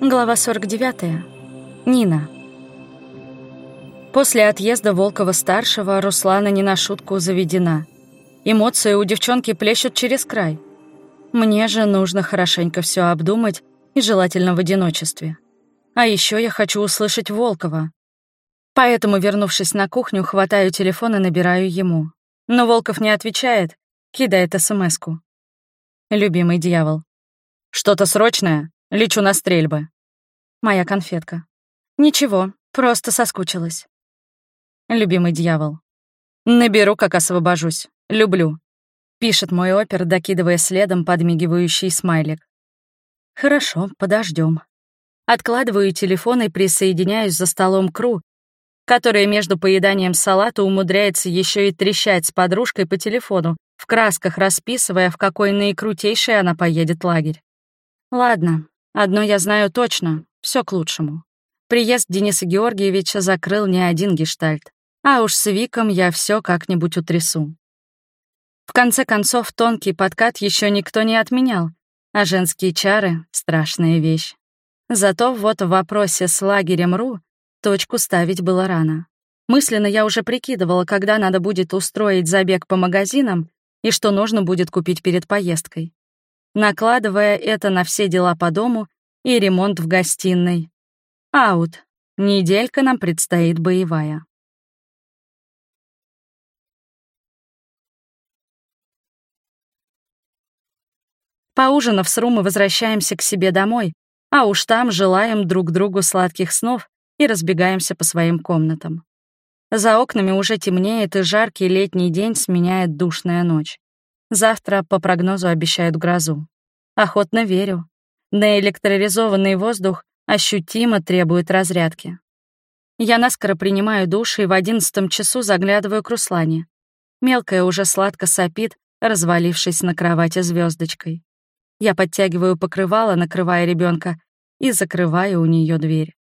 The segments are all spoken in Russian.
Глава 49. Нина. После отъезда Волкова-старшего Руслана не на шутку заведена. Эмоции у девчонки плещут через край. Мне же нужно хорошенько все обдумать и желательно в одиночестве. А еще я хочу услышать Волкова. Поэтому, вернувшись на кухню, хватаю телефон и набираю ему. Но Волков не отвечает, кидает СМСку. Любимый дьявол. «Что-то срочное?» Лечу на стрельбы. Моя конфетка. Ничего, просто соскучилась. Любимый дьявол. Наберу, как освобожусь. Люблю. Пишет мой опер, докидывая следом подмигивающий смайлик. Хорошо, подождем. Откладываю телефон и присоединяюсь за столом Кру, которая между поеданием салата умудряется еще и трещать с подружкой по телефону, в красках расписывая, в какой наикрутейший она поедет лагерь. Ладно, Одно я знаю точно, все к лучшему. Приезд Дениса Георгиевича закрыл не один гештальт, а уж с Виком я все как-нибудь утрясу. В конце концов, тонкий подкат еще никто не отменял, а женские чары — страшная вещь. Зато вот в вопросе с лагерем РУ точку ставить было рано. Мысленно я уже прикидывала, когда надо будет устроить забег по магазинам и что нужно будет купить перед поездкой накладывая это на все дела по дому и ремонт в гостиной. Аут. Неделька нам предстоит боевая. Поужинав с Ру, мы возвращаемся к себе домой, а уж там желаем друг другу сладких снов и разбегаемся по своим комнатам. За окнами уже темнеет, и жаркий летний день сменяет душная ночь. Завтра, по прогнозу, обещают грозу. Охотно верю. Наэлектроризованный воздух ощутимо требует разрядки. Я наскоро принимаю душ и в одиннадцатом часу заглядываю к Руслане. Мелкая уже сладко сопит, развалившись на кровати звездочкой. Я подтягиваю покрывало, накрывая ребенка, и закрываю у нее дверь.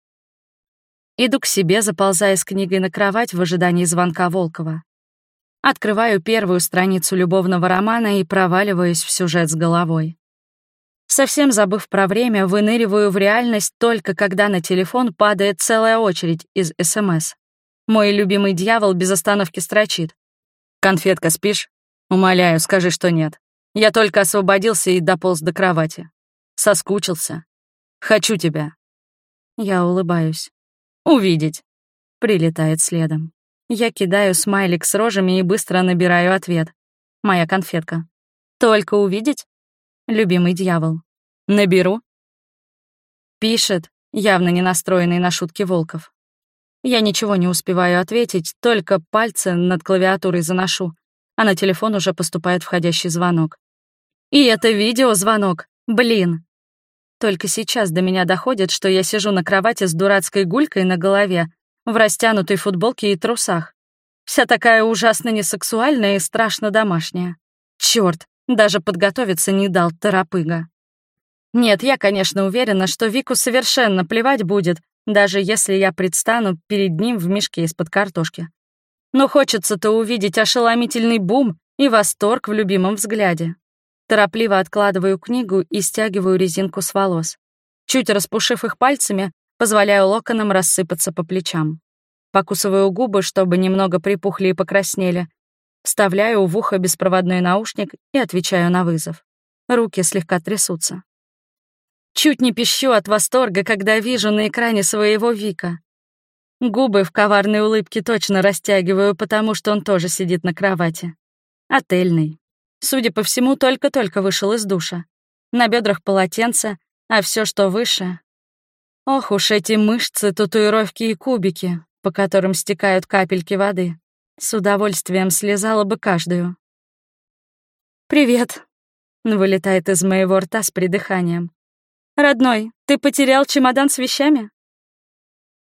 Иду к себе, заползая с книгой на кровать в ожидании звонка Волкова. Открываю первую страницу любовного романа и проваливаюсь в сюжет с головой. Совсем забыв про время, выныриваю в реальность только когда на телефон падает целая очередь из СМС. Мой любимый дьявол без остановки строчит. «Конфетка, спишь? Умоляю, скажи, что нет. Я только освободился и дополз до кровати. Соскучился. Хочу тебя». Я улыбаюсь. «Увидеть». Прилетает следом. Я кидаю смайлик с рожами и быстро набираю ответ. Моя конфетка. Только увидеть? Любимый дьявол. Наберу. Пишет, явно не настроенный на шутки Волков. Я ничего не успеваю ответить, только пальцы над клавиатурой заношу, а на телефон уже поступает входящий звонок. И это видеозвонок. Блин. Только сейчас до меня доходит, что я сижу на кровати с дурацкой гулькой на голове, в растянутой футболке и трусах. Вся такая ужасно несексуальная и страшно домашняя. Чёрт, даже подготовиться не дал торопыга. Нет, я, конечно, уверена, что Вику совершенно плевать будет, даже если я предстану перед ним в мешке из-под картошки. Но хочется-то увидеть ошеломительный бум и восторг в любимом взгляде. Торопливо откладываю книгу и стягиваю резинку с волос. Чуть распушив их пальцами, Позволяю локонам рассыпаться по плечам. Покусываю губы, чтобы немного припухли и покраснели. Вставляю в ухо беспроводной наушник и отвечаю на вызов. Руки слегка трясутся. Чуть не пищу от восторга, когда вижу на экране своего Вика. Губы в коварной улыбке точно растягиваю, потому что он тоже сидит на кровати. Отельный. Судя по всему, только-только вышел из душа. На бедрах полотенце, а все, что выше, Ох уж эти мышцы, татуировки и кубики, по которым стекают капельки воды. С удовольствием слезала бы каждую. «Привет», — вылетает из моего рта с придыханием. «Родной, ты потерял чемодан с вещами?»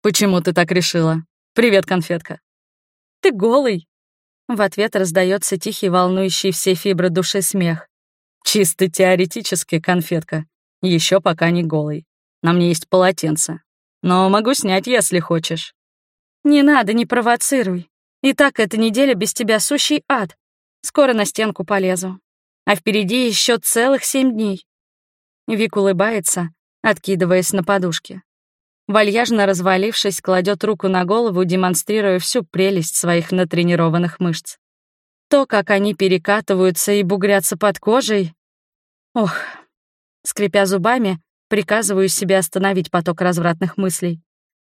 «Почему ты так решила? Привет, конфетка». «Ты голый». В ответ раздается тихий, волнующий все фибры души смех. «Чисто теоретически, конфетка. Еще пока не голый. На мне есть полотенце. Но могу снять, если хочешь». «Не надо, не провоцируй. И так эта неделя без тебя сущий ад. Скоро на стенку полезу. А впереди еще целых семь дней». Вик улыбается, откидываясь на подушке. Вальяжно развалившись, кладет руку на голову, демонстрируя всю прелесть своих натренированных мышц. То, как они перекатываются и бугрятся под кожей. Ох, скрипя зубами, приказываю себе остановить поток развратных мыслей.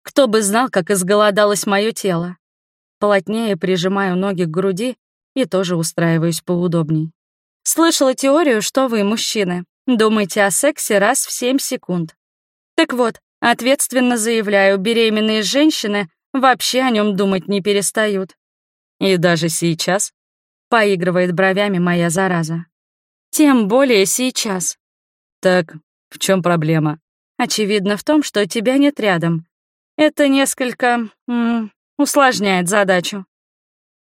Кто бы знал, как изголодалось мое тело. Плотнее прижимаю ноги к груди и тоже устраиваюсь поудобней. Слышала теорию, что вы, мужчины, думаете о сексе раз в 7 секунд. Так вот, ответственно заявляю, беременные женщины вообще о нем думать не перестают. И даже сейчас поигрывает бровями моя зараза. Тем более сейчас. Так в чем проблема? Очевидно в том, что тебя нет рядом. Это несколько м, усложняет задачу.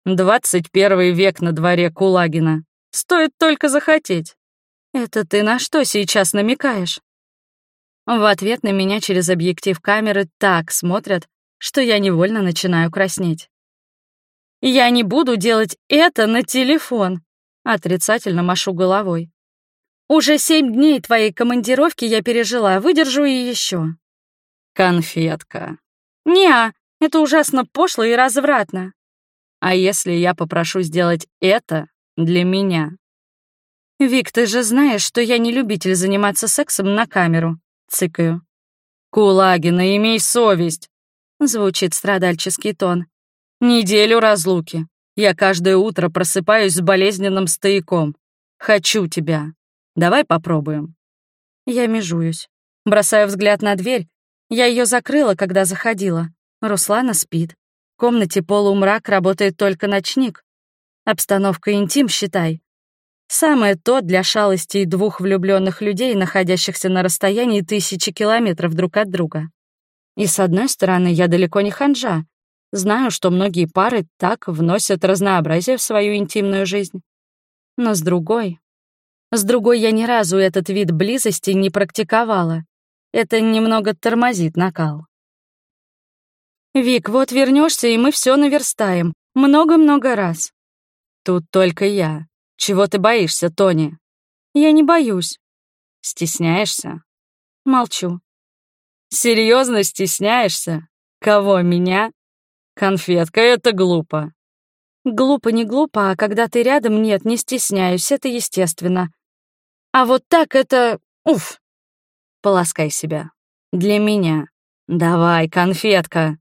21 век на дворе Кулагина. Стоит только захотеть. Это ты на что сейчас намекаешь? В ответ на меня через объектив камеры так смотрят, что я невольно начинаю краснеть. Я не буду делать это на телефон. Отрицательно машу головой. Уже семь дней твоей командировки я пережила, выдержу и еще. Конфетка. Неа, это ужасно пошло и развратно. А если я попрошу сделать это для меня. «Вик, ты же знаешь, что я не любитель заниматься сексом на камеру», — цыкаю. «Кулагина, имей совесть», — звучит страдальческий тон. «Неделю разлуки. Я каждое утро просыпаюсь с болезненным стояком. Хочу тебя. Давай попробуем». Я межуюсь. Бросаю взгляд на дверь. Я ее закрыла, когда заходила. Руслана спит. В комнате полумрак, работает только ночник. Обстановка интим, считай. Самое то для шалостей двух влюбленных людей, находящихся на расстоянии тысячи километров друг от друга. И с одной стороны, я далеко не ханжа. Знаю, что многие пары так вносят разнообразие в свою интимную жизнь. Но с другой... С другой я ни разу этот вид близости не практиковала. Это немного тормозит накал. «Вик, вот вернешься, и мы все наверстаем. Много-много раз. Тут только я. Чего ты боишься, Тони? Я не боюсь. Стесняешься? Молчу. Серьезно стесняешься? Кого, меня? Конфетка, это глупо. Глупо не глупо, а когда ты рядом, нет, не стесняюсь, это естественно. А вот так это... Уф! Полоскай себя. Для меня. Давай, конфетка.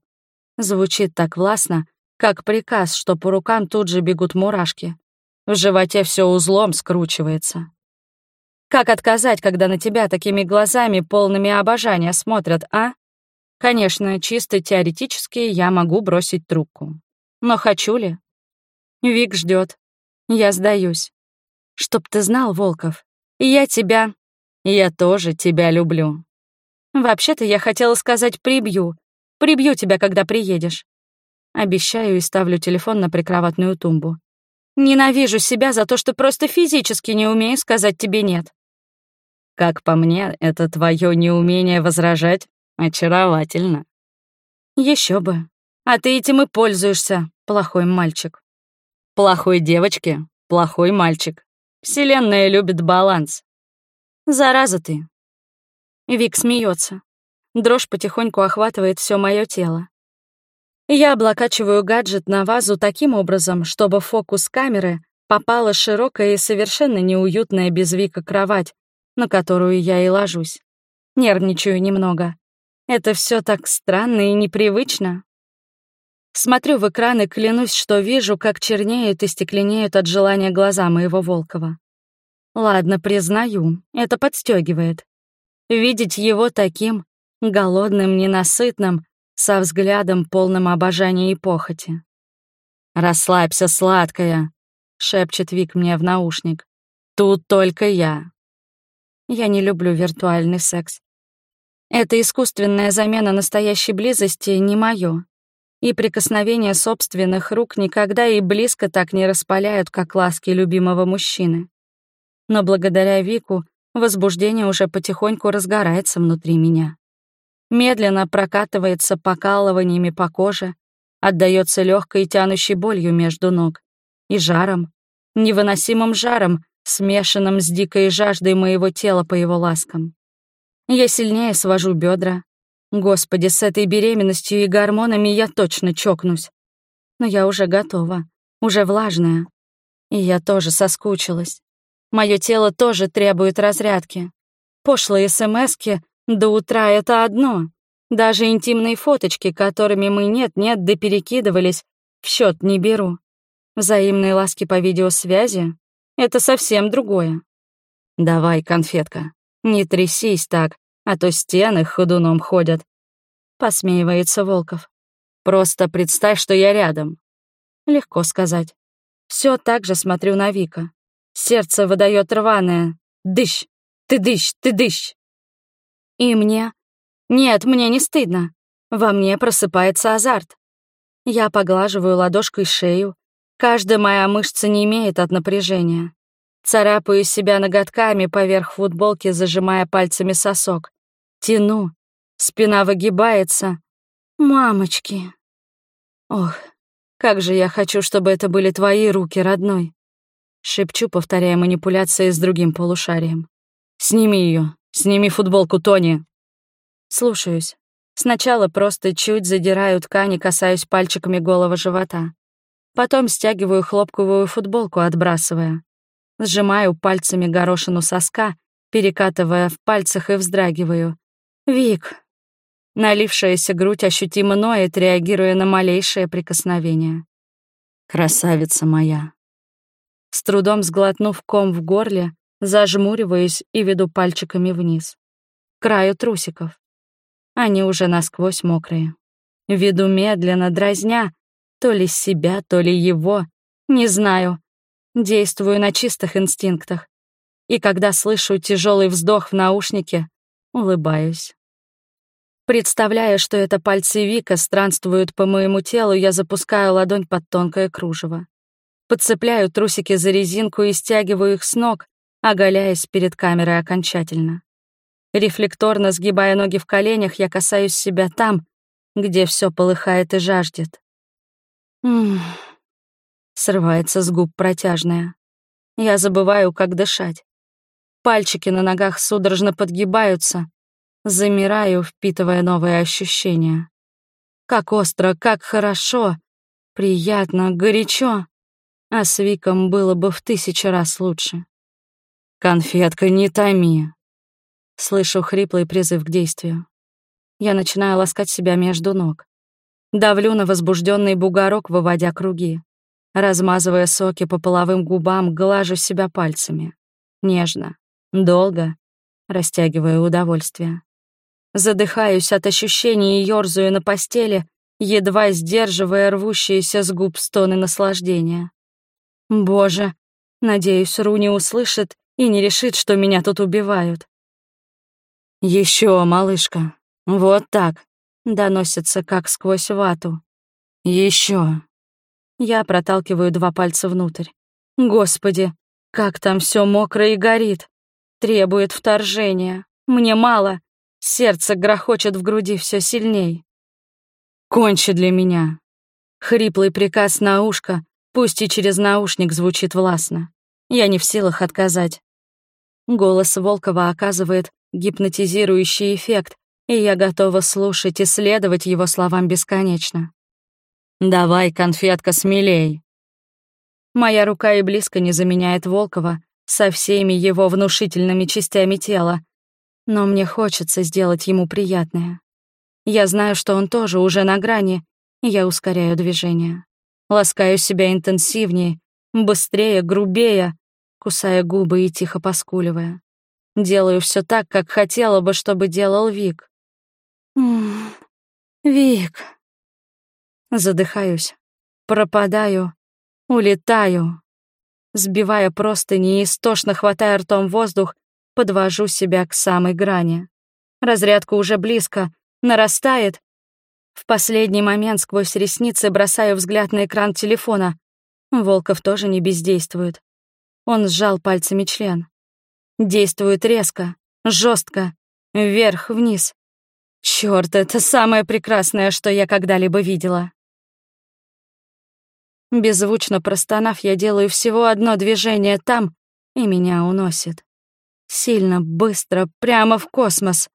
Звучит так властно, как приказ, что по рукам тут же бегут мурашки. В животе все узлом скручивается. Как отказать, когда на тебя такими глазами, полными обожания, смотрят, а? Конечно, чисто теоретически я могу бросить трубку. Но хочу ли? Вик ждет. Я сдаюсь. Чтоб ты знал, Волков, я тебя... Я тоже тебя люблю. Вообще-то я хотела сказать «прибью». Прибью тебя, когда приедешь. Обещаю и ставлю телефон на прикроватную тумбу. Ненавижу себя за то, что просто физически не умею сказать тебе «нет». Как по мне, это твое неумение возражать очаровательно. Еще бы. А ты этим и пользуешься, плохой мальчик. Плохой девочке, плохой мальчик. Вселенная любит баланс. Зараза ты. Вик смеется. Дрожь потихоньку охватывает все мое тело. Я облокачиваю гаджет на вазу таким образом, чтобы фокус камеры попала широкая и совершенно неуютная без Вика кровать, на которую я и ложусь. Нервничаю немного. Это все так странно и непривычно. Смотрю в экран и клянусь, что вижу, как чернеют и стекленеют от желания глаза моего Волкова. Ладно, признаю, это подстегивает. Видеть его таким, голодным, ненасытным, со взглядом, полным обожания и похоти. «Расслабься, сладкая», — шепчет Вик мне в наушник. «Тут только я». Я не люблю виртуальный секс. Эта искусственная замена настоящей близости не моё. И прикосновения собственных рук никогда и близко так не распаляют, как ласки любимого мужчины. Но благодаря Вику возбуждение уже потихоньку разгорается внутри меня медленно прокатывается покалываниями по коже, отдаётся легкой тянущей болью между ног и жаром, невыносимым жаром, смешанным с дикой жаждой моего тела по его ласкам. Я сильнее свожу бедра. Господи, с этой беременностью и гормонами я точно чокнусь. Но я уже готова, уже влажная. И я тоже соскучилась. Мое тело тоже требует разрядки. Пошлые смски до утра — это одно. Даже интимные фоточки, которыми мы нет-нет да перекидывались, в счет не беру. Взаимные ласки по видеосвязи — это совсем другое. Давай, конфетка, не трясись так, а то стены ходуном ходят. Посмеивается Волков. Просто представь, что я рядом. Легко сказать. Все так же смотрю на Вика. Сердце выдает рваное. Дыщ, ты дыщ, ты дыщ. И мне? Нет, мне не стыдно. Во мне просыпается азарт. Я поглаживаю ладошкой шею. Каждая моя мышца не имеет от напряжения. Царапаю себя ноготками поверх футболки, зажимая пальцами сосок. Тяну. Спина выгибается. Мамочки. Ох, как же я хочу, чтобы это были твои руки, родной. Шепчу, повторяя манипуляции с другим полушарием. Сними ее, сними футболку, Тони. Слушаюсь. Сначала просто чуть задираю ткань и касаюсь пальчиками голого живота. Потом стягиваю хлопковую футболку, отбрасывая. Сжимаю пальцами горошину соска, перекатывая в пальцах и вздрагиваю. «Вик!» Налившаяся грудь ощутимо ноет, реагируя на малейшее прикосновение. «Красавица моя!» С трудом сглотнув ком в горле, зажмуриваюсь и веду пальчиками вниз. К краю трусиков. Они уже насквозь мокрые. Веду медленно, дразня, то ли себя, то ли его, не знаю. Действую на чистых инстинктах. И когда слышу тяжелый вздох в наушнике, улыбаюсь. Представляя, что это пальцы Вика странствуют по моему телу, я запускаю ладонь под тонкое кружево. Подцепляю трусики за резинку и стягиваю их с ног, оголяясь перед камерой окончательно. Рефлекторно сгибая ноги в коленях, я касаюсь себя там, где все полыхает и жаждет. М Срывается с губ протяжная. Я забываю, как дышать. Пальчики на ногах судорожно подгибаются. Замираю, впитывая новые ощущения. Как остро, как хорошо, приятно, горячо. А с Виком было бы в тысячу раз лучше. «Конфетка, не томи!» Слышу хриплый призыв к действию. Я начинаю ласкать себя между ног. Давлю на возбужденный бугорок, выводя круги. Размазывая соки по половым губам, глажу себя пальцами. Нежно, долго, растягивая удовольствие. Задыхаюсь от ощущений и ёрзаю на постели, едва сдерживая рвущиеся с губ стоны наслаждения. Боже, надеюсь, Ру не услышит и не решит, что меня тут убивают. Еще, малышка, вот так, доносится как сквозь вату. Еще. Я проталкиваю два пальца внутрь. Господи, как там все мокро и горит. Требует вторжения. Мне мало. Сердце грохочет в груди все сильней. Кончи для меня. Хриплый приказ на ушко, пусть и через наушник звучит властно. Я не в силах отказать. Голос Волкова оказывает гипнотизирующий эффект, и я готова слушать и следовать его словам бесконечно. «Давай, конфетка, смелей!» Моя рука и близко не заменяет Волкова со всеми его внушительными частями тела, но мне хочется сделать ему приятное. Я знаю, что он тоже уже на грани, и я ускоряю движение. Ласкаю себя интенсивнее, быстрее, грубее, кусая губы и тихо поскуливая. Делаю все так, как хотела бы, чтобы делал Вик. Вик. Задыхаюсь, пропадаю, улетаю. Сбивая простыни и истошно хватая ртом воздух, подвожу себя к самой грани. Разрядка уже близко, нарастает. В последний момент сквозь ресницы бросаю взгляд на экран телефона. Волков тоже не бездействует. Он сжал пальцами член. Действует резко, жестко, вверх-вниз. Черт, это самое прекрасное, что я когда-либо видела. Беззвучно простонав, я делаю всего одно движение там, и меня уносит. Сильно, быстро, прямо в космос.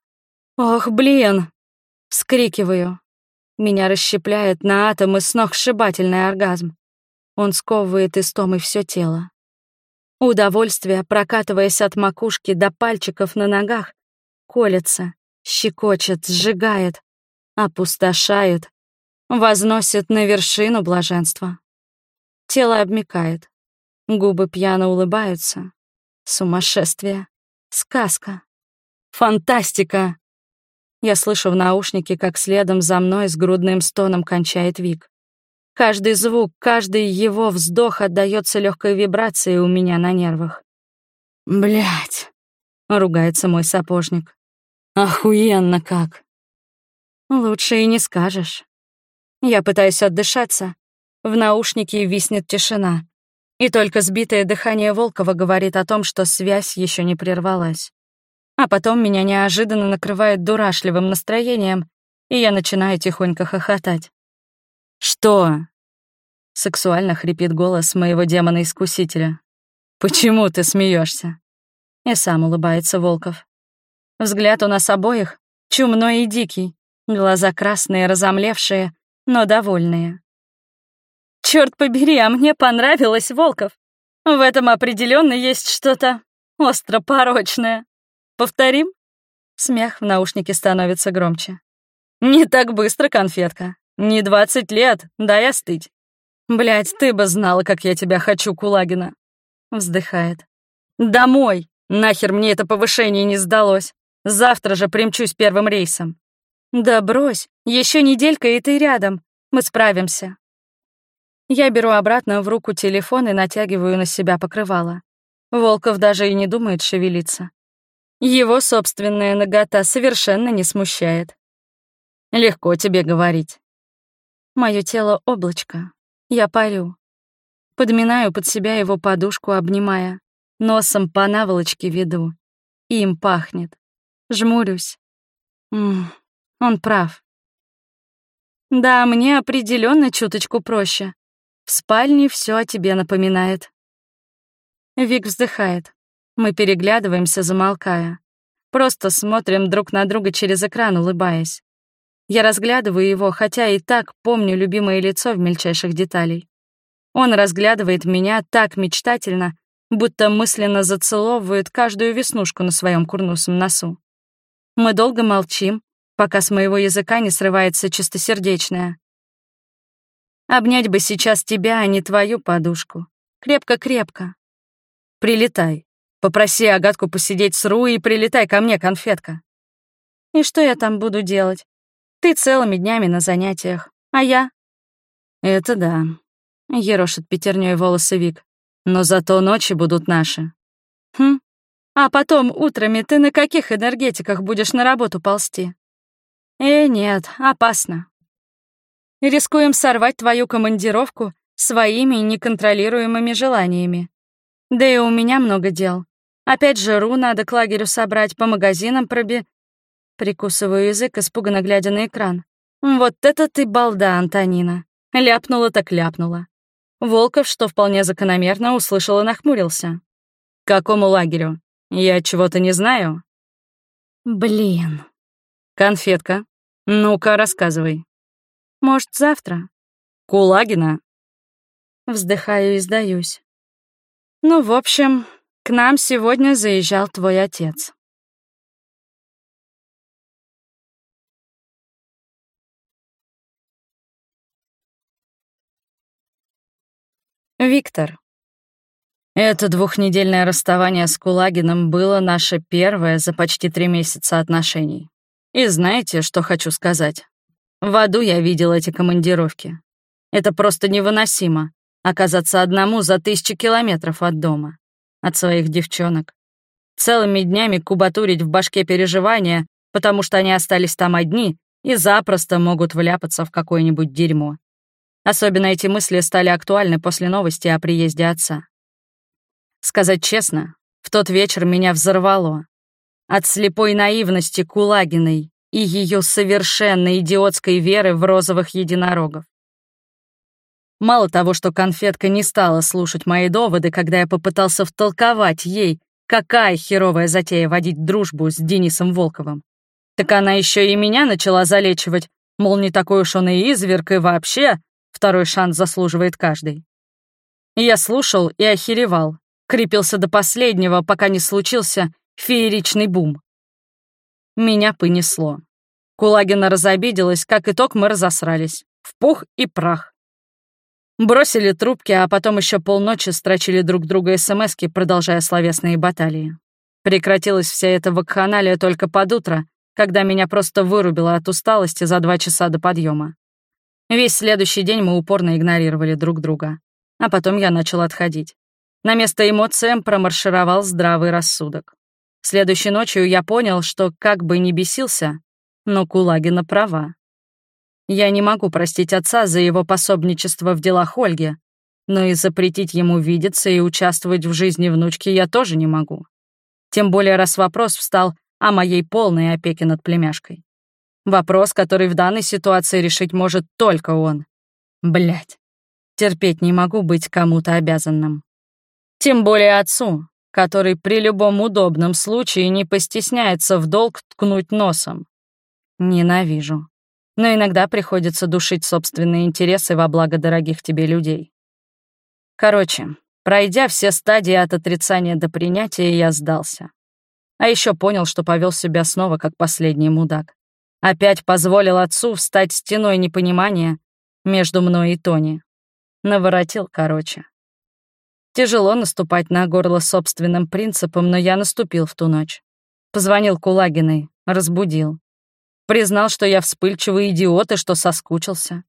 «Ох, блин!» — вскрикиваю. Меня расщепляет на атомы сногсшибательный оргазм. Он сковывает истомой все тело. Удовольствие, прокатываясь от макушки до пальчиков на ногах, колется, щекочет, сжигает, опустошает, возносит на вершину блаженства. Тело обмикает, губы пьяно улыбаются. Сумасшествие, сказка, фантастика. Я слышу в наушнике, как следом за мной с грудным стоном кончает Вик. Каждый звук, каждый его вздох отдаётся легкой вибрацией у меня на нервах. Блять, ругается мой сапожник. Охуенно как. Лучше и не скажешь. Я пытаюсь отдышаться. В наушнике виснет тишина. И только сбитое дыхание Волкова говорит о том, что связь еще не прервалась. А потом меня неожиданно накрывает дурашливым настроением, и я начинаю тихонько хохотать. «Что?» — сексуально хрипит голос моего демона-искусителя. «Почему ты смеешься? И сам улыбается Волков. Взгляд у нас обоих чумной и дикий, глаза красные, разомлевшие, но довольные. Черт побери, а мне понравилось, Волков. В этом определенно есть что-то остро порочное. Повторим? Смех в наушнике становится громче. Не так быстро, конфетка. Не двадцать лет, дай остыть. Блядь, ты бы знала, как я тебя хочу, Кулагина. Вздыхает. Домой! Нахер мне это повышение не сдалось. Завтра же примчусь первым рейсом. Да брось, еще неделька, и ты рядом. Мы справимся. Я беру обратно в руку телефон и натягиваю на себя покрывало. Волков даже и не думает шевелиться. Его собственная нагота совершенно не смущает. Легко тебе говорить. Мое тело — облачко. Я парю. Подминаю под себя его подушку, обнимая. Носом по наволочке веду. Им пахнет. Жмурюсь. М -м, он прав. Да, мне определенно чуточку проще. В спальне все о тебе напоминает. Вик вздыхает. Мы переглядываемся, замолкая. Просто смотрим друг на друга через экран, улыбаясь. Я разглядываю его, хотя и так помню любимое лицо в мельчайших деталей. Он разглядывает меня так мечтательно, будто мысленно зацеловывает каждую веснушку на своем курносом носу. Мы долго молчим, пока с моего языка не срывается чистосердечное. Обнять бы сейчас тебя, а не твою подушку. Крепко-крепко. Прилетай. Попроси Агатку посидеть с Ру и прилетай ко мне, конфетка. И что я там буду делать? Ты целыми днями на занятиях, а я? Это да. Ерошит пятерней волосы Вик. Но зато ночи будут наши. Хм. А потом утрами ты на каких энергетиках будешь на работу ползти? Э, нет, опасно. Рискуем сорвать твою командировку своими неконтролируемыми желаниями. Да и у меня много дел. Опять же, Ру надо к лагерю собрать, по магазинам проби... Прикусываю язык, испуганно глядя на экран. Вот это ты балда, Антонина. Ляпнула так ляпнула. Волков, что вполне закономерно, услышал и нахмурился. «К какому лагерю? Я чего-то не знаю?» «Блин». «Конфетка. Ну-ка, рассказывай». «Может, завтра?» «Кулагина?» Вздыхаю и сдаюсь. «Ну, в общем, к нам сегодня заезжал твой отец». Виктор. Это двухнедельное расставание с Кулагином было наше первое за почти три месяца отношений. И знаете, что хочу сказать? В аду я видел эти командировки. Это просто невыносимо — оказаться одному за тысячи километров от дома, от своих девчонок. Целыми днями кубатурить в башке переживания, потому что они остались там одни и запросто могут вляпаться в какое-нибудь дерьмо. Особенно эти мысли стали актуальны после новости о приезде отца. Сказать честно, в тот вечер меня взорвало. От слепой наивности Кулагиной и ее совершенно идиотской веры в розовых единорогов. Мало того, что конфетка не стала слушать мои доводы, когда я попытался втолковать ей, какая херовая затея водить дружбу с Денисом Волковым, Так она еще и меня начала залечивать, мол, не такой уж он и изверг, и вообще второй шанс заслуживает каждый. Я слушал и охеревал, крепился до последнего, пока не случился фееричный бум. Меня понесло. Кулагина разобиделась, как итог мы разосрались. В пух и прах. Бросили трубки, а потом еще полночи строчили друг друга смски, продолжая словесные баталии. Прекратилась вся эта вакханалия только под утро, когда меня просто вырубило от усталости за два часа до подъема. Весь следующий день мы упорно игнорировали друг друга. А потом я начал отходить. На место эмоциям промаршировал здравый рассудок. Следующей ночью я понял, что как бы ни бесился, но Кулагина права. Я не могу простить отца за его пособничество в делах Ольги, но и запретить ему видеться и участвовать в жизни внучки я тоже не могу. Тем более раз вопрос встал о моей полной опеке над племяшкой. Вопрос, который в данной ситуации решить может только он. Блять. Терпеть не могу быть кому-то обязанным. Тем более отцу, который при любом удобном случае не постесняется в долг ткнуть носом. Ненавижу но иногда приходится душить собственные интересы во благо дорогих тебе людей. Короче, пройдя все стадии от отрицания до принятия, я сдался. А еще понял, что повел себя снова как последний мудак. Опять позволил отцу встать стеной непонимания между мной и Тони. Наворотил, короче. Тяжело наступать на горло собственным принципом, но я наступил в ту ночь. Позвонил Кулагиной, разбудил. Признал, что я вспыльчивый идиот и что соскучился.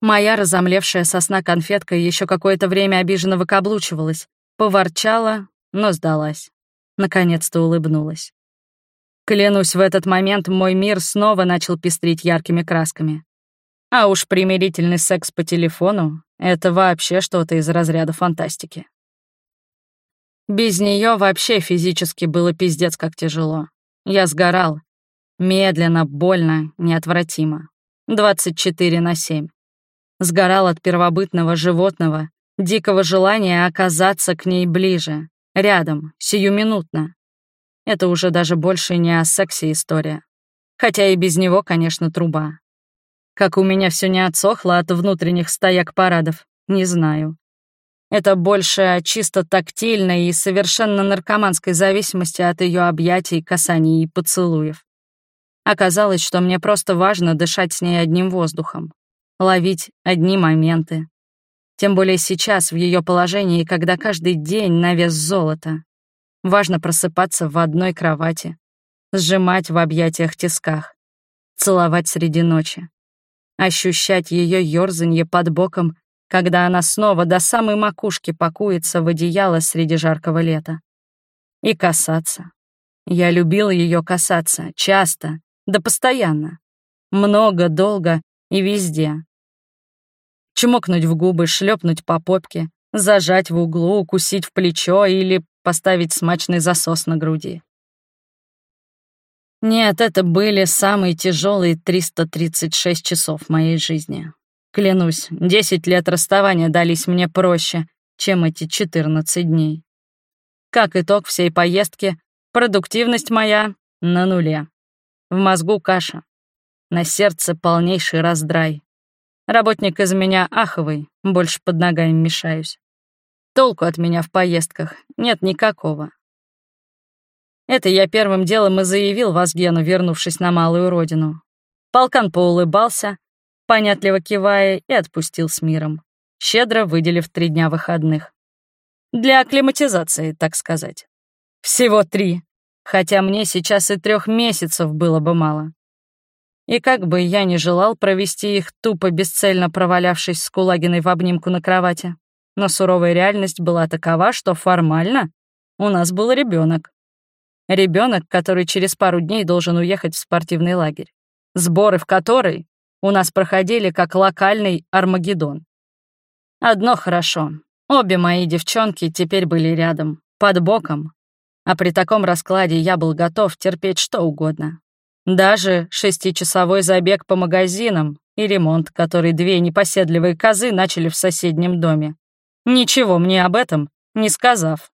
Моя разомлевшая сосна конфетка еще какое-то время обиженно выкаблучивалась, поворчала, но сдалась. Наконец-то улыбнулась. Клянусь, в этот момент мой мир снова начал пестрить яркими красками. А уж примирительный секс по телефону — это вообще что-то из разряда фантастики. Без нее вообще физически было пиздец как тяжело. Я сгорал, Медленно, больно, неотвратимо. 24 на 7. Сгорал от первобытного животного, дикого желания оказаться к ней ближе, рядом, сиюминутно. Это уже даже больше не о сексе история. Хотя и без него, конечно, труба. Как у меня все не отсохло от внутренних стояк парадов, не знаю. Это больше чисто тактильной и совершенно наркоманской зависимости от ее объятий, касаний и поцелуев. Оказалось, что мне просто важно дышать с ней одним воздухом, ловить одни моменты. Тем более сейчас, в ее положении, когда каждый день на вес золота. Важно просыпаться в одной кровати, сжимать в объятиях тисках, целовать среди ночи, ощущать ее ёрзанье под боком, когда она снова до самой макушки пакуется в одеяло среди жаркого лета. И касаться. Я любил ее касаться, часто, да постоянно. Много, долго и везде. Чмокнуть в губы, шлепнуть по попке, зажать в углу, укусить в плечо или поставить смачный засос на груди. Нет, это были самые тяжелые 336 часов моей жизни. Клянусь, 10 лет расставания дались мне проще, чем эти 14 дней. Как итог всей поездки, продуктивность моя на нуле. В мозгу каша. На сердце полнейший раздрай. Работник из меня аховый, больше под ногами мешаюсь. Толку от меня в поездках нет никакого. Это я первым делом и заявил Вазгену, вернувшись на малую родину. Полкан поулыбался, понятливо кивая, и отпустил с миром, щедро выделив три дня выходных. Для акклиматизации, так сказать. Всего три хотя мне сейчас и трех месяцев было бы мало. И как бы я ни желал провести их, тупо бесцельно провалявшись с Кулагиной в обнимку на кровати, но суровая реальность была такова, что формально у нас был ребенок. Ребенок, который через пару дней должен уехать в спортивный лагерь, сборы в который у нас проходили как локальный Армагеддон. Одно хорошо. Обе мои девчонки теперь были рядом, под боком, а при таком раскладе я был готов терпеть что угодно. Даже шестичасовой забег по магазинам и ремонт, который две непоседливые козы начали в соседнем доме. Ничего мне об этом не сказав.